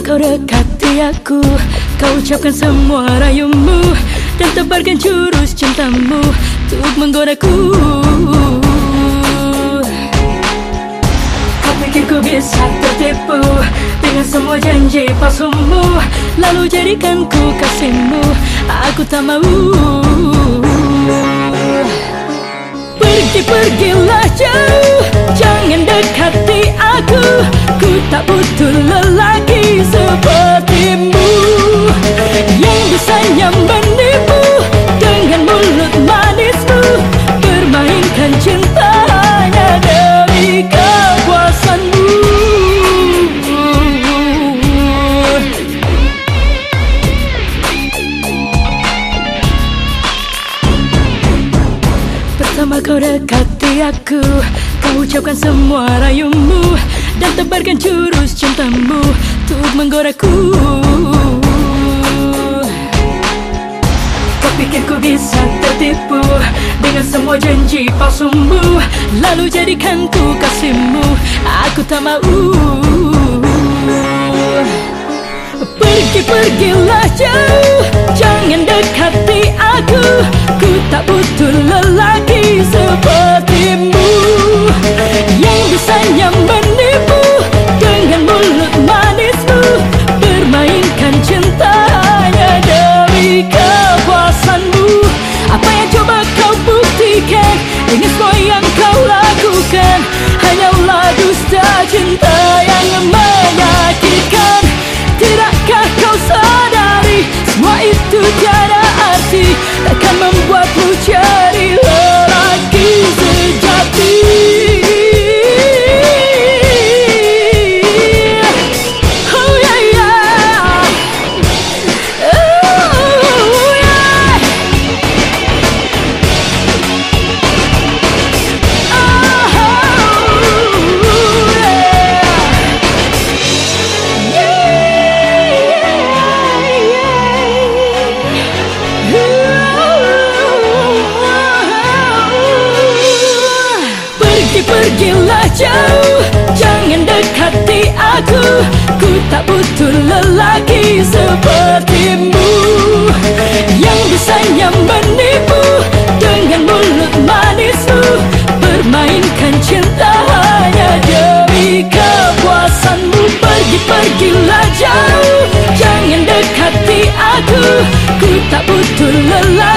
Kau dekati aku. Kau ucapkan semua rayumu Dan tebarkan jurus cintamu Untuk menggodaku. Kau pikir ku bisa tertipu Dengan semua janji palsumu? Lalu jadikan ku kasihmu. Aku tak mau. Pergi-pergilah jauh. Jangan dekati aku. Ku tak butuh lelaki sepertimu Yang bisanya menipu Dengan mulut manismu Bermainkan cintanya demi kepuasanmu Pertama kau dekati aku Kau ucapkan semua rayumu. Dan tebarkan jurus cintamu Untuk menggodaku Kau pikir ku bisa tertipu Dengan semua janji palsumu? Lalu jadikan ku kasihmu. Aku tak mau. Pergi-pergilah jauh. Jangan dekati aku. Ku tak butuh lelaki sepertimu Dengan semua yang kau lakukan. Hanyalah dusta cinta yang menyakitkan jauh. Jangan dekati aku. Ku tak butuh lelaki sepertimu. Yang biasanya menipu Dengan mulut manismu. Permainkan cinta hanya demi kepuasanmu. Pergi-pergilah jauh. Jangan dekati aku. Ku tak butuh lelaki